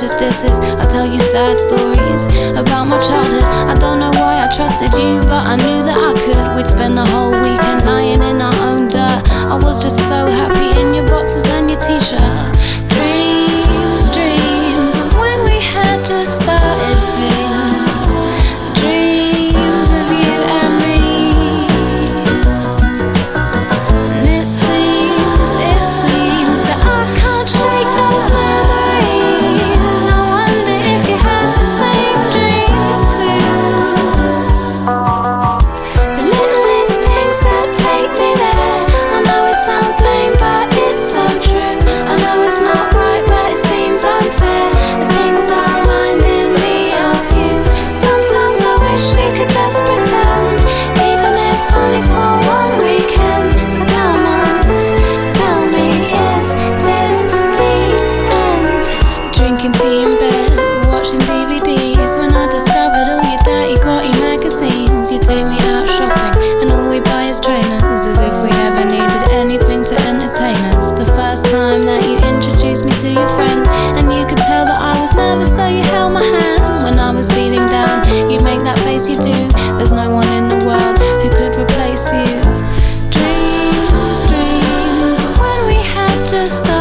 disses. I tell you sad stories about my childhood. I don't know why I trusted you, but I knew that I could. We'd spend the whole you take me out shopping, and all we buy is trainers, as if we ever needed anything to entertain us. The first time that you introduced me to your friend, and you could tell that I was nervous, so you held my hand. When I was feeling down, you make that face you do. There's no one in the world who could replace you. Dreams, dreams of when we had just.